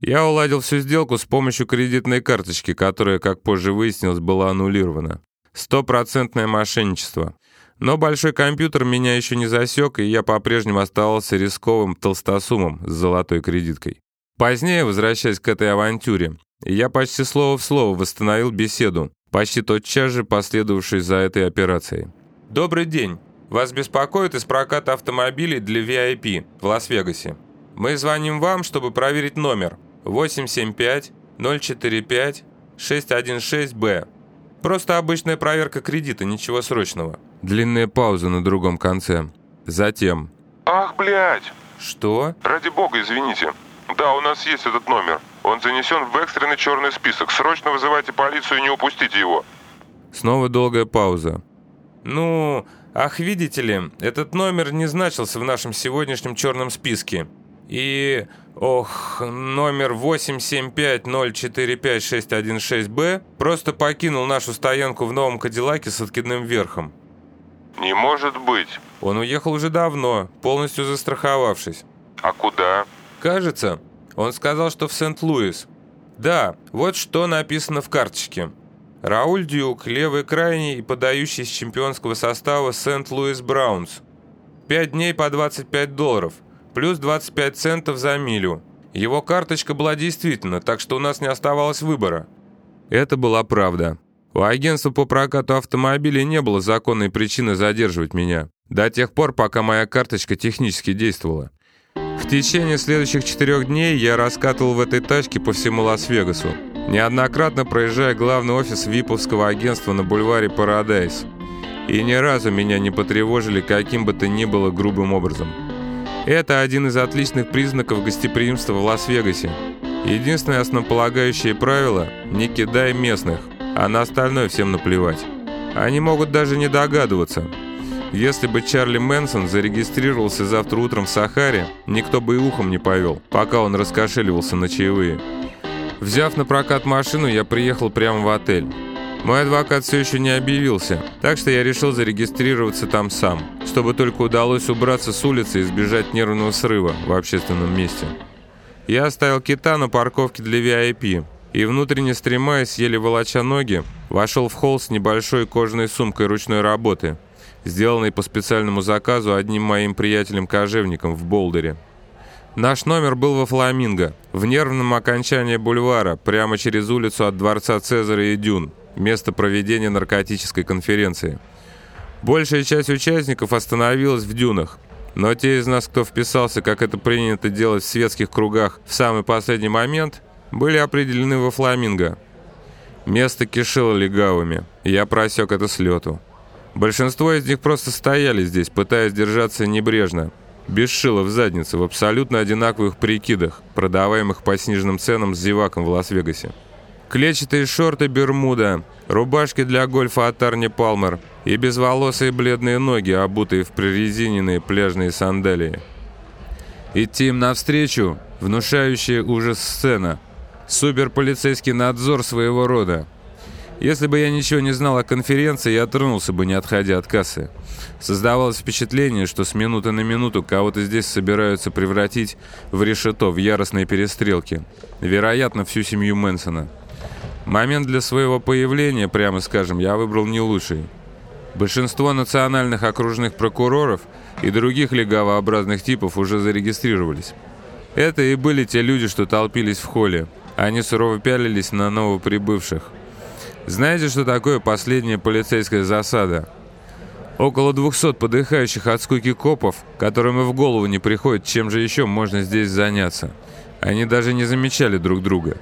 Я уладил всю сделку с помощью кредитной карточки, которая, как позже выяснилось, была аннулирована. Стопроцентное мошенничество. Но большой компьютер меня еще не засек, и я по-прежнему оставался рисковым толстосумом с золотой кредиткой. Позднее, возвращаясь к этой авантюре, я почти слово в слово восстановил беседу, почти тотчас же последовавшей за этой операцией. «Добрый день. Вас беспокоит из проката автомобилей для VIP в Лас-Вегасе. Мы звоним вам, чтобы проверить номер 875-045-616-Б. Просто обычная проверка кредита, ничего срочного». Длинная пауза на другом конце. Затем. Ах, блядь! «Что?» Ради бога, извините. Да, у нас есть этот номер. Он занесен в экстренный черный список. Срочно вызывайте полицию и не упустите его. Снова долгая пауза. «Ну, ах, видите ли, этот номер не значился в нашем сегодняшнем черном списке. И, ох, номер 875-045-616-Б просто покинул нашу стоянку в новом Кадиллаке с откидным верхом. Не может быть. Он уехал уже давно, полностью застраховавшись. А куда? Кажется, он сказал, что в Сент-Луис. Да, вот что написано в карточке. Рауль Дюк, левый крайний и подающий из чемпионского состава Сент-Луис Браунс. Пять дней по 25 долларов, плюс 25 центов за милю. Его карточка была действительно, так что у нас не оставалось выбора. Это была правда. У агентства по прокату автомобилей не было законной причины задерживать меня. До тех пор, пока моя карточка технически действовала. В течение следующих четырех дней я раскатывал в этой тачке по всему Лас-Вегасу, неоднократно проезжая главный офис виповского агентства на бульваре Парадайз. И ни разу меня не потревожили каким бы то ни было грубым образом. Это один из отличных признаков гостеприимства в Лас-Вегасе. Единственное основополагающее правило – не кидай местных, а на остальное всем наплевать. Они могут даже не догадываться. Если бы Чарли Мэнсон зарегистрировался завтра утром в Сахаре, никто бы и ухом не повел, пока он раскошеливался на чаевые. Взяв на прокат машину, я приехал прямо в отель. Мой адвокат все еще не объявился, так что я решил зарегистрироваться там сам, чтобы только удалось убраться с улицы и избежать нервного срыва в общественном месте. Я оставил кита на парковке для VIP и, внутренне стремаясь, еле волоча ноги, вошел в холл с небольшой кожаной сумкой ручной работы, сделанной по специальному заказу одним моим приятелем-кожевником в Болдере. Наш номер был во Фламинго, в нервном окончании бульвара, прямо через улицу от дворца Цезаря и Дюн, место проведения наркотической конференции. Большая часть участников остановилась в Дюнах, но те из нас, кто вписался, как это принято делать в светских кругах, в самый последний момент, были определены во Фламинго. Место кишело легавыми, и я просек это с лету. Большинство из них просто стояли здесь, пытаясь держаться небрежно, без шила в заднице, в абсолютно одинаковых прикидах, продаваемых по сниженным ценам с зеваком в Лас-Вегасе. Клетчатые шорты Бермуда, рубашки для гольфа от Арни Палмер и безволосые бледные ноги, обутые в прорезиненные пляжные сандалии. Идти им навстречу – внушающая ужас сцена. Суперполицейский надзор своего рода. Если бы я ничего не знал о конференции, я тронулся бы, не отходя от кассы. Создавалось впечатление, что с минуты на минуту кого-то здесь собираются превратить в решето, в яростные перестрелки. Вероятно, всю семью Мэнсона. Момент для своего появления, прямо скажем, я выбрал не лучший. Большинство национальных окружных прокуроров и других легавообразных типов уже зарегистрировались. Это и были те люди, что толпились в холле. Они сурово пялились на новоприбывших. Знаете, что такое последняя полицейская засада? Около 200 подыхающих от скуки копов, которым и в голову не приходит, чем же еще можно здесь заняться. Они даже не замечали друг друга.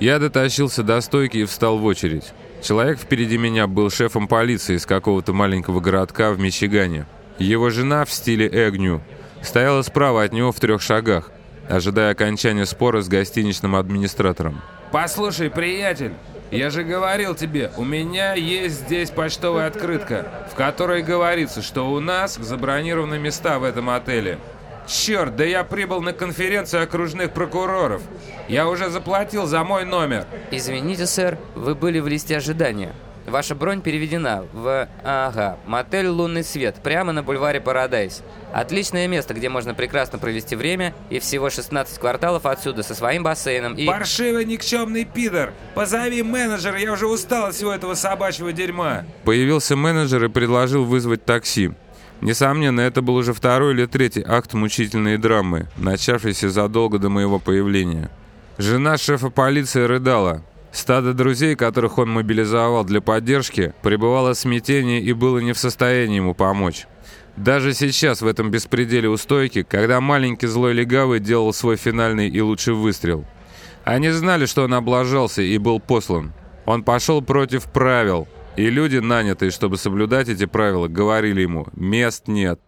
Я дотащился до стойки и встал в очередь. Человек впереди меня был шефом полиции из какого-то маленького городка в Мичигане. Его жена в стиле Эгню стояла справа от него в трех шагах, ожидая окончания спора с гостиничным администратором. «Послушай, приятель, я же говорил тебе, у меня есть здесь почтовая открытка, в которой говорится, что у нас забронированы места в этом отеле. Черт, да я прибыл на конференцию окружных прокуроров. Я уже заплатил за мой номер. Извините, сэр, вы были в листе ожидания. Ваша бронь переведена в... Ага, мотель «Лунный свет», прямо на бульваре Парадайз. Отличное место, где можно прекрасно провести время, и всего 16 кварталов отсюда со своим бассейном и... Паршивый никчемный пидор! Позови менеджера, я уже устал от всего этого собачьего дерьма! Появился менеджер и предложил вызвать такси. Несомненно, это был уже второй или третий акт мучительной драмы, начавшийся задолго до моего появления. Жена шефа полиции рыдала. Стадо друзей, которых он мобилизовал для поддержки, пребывало в смятении и было не в состоянии ему помочь. Даже сейчас, в этом беспределе у стойки, когда маленький злой легавый делал свой финальный и лучший выстрел. Они знали, что он облажался и был послан. Он пошел против правил, и люди, нанятые, чтобы соблюдать эти правила, говорили ему «мест нет».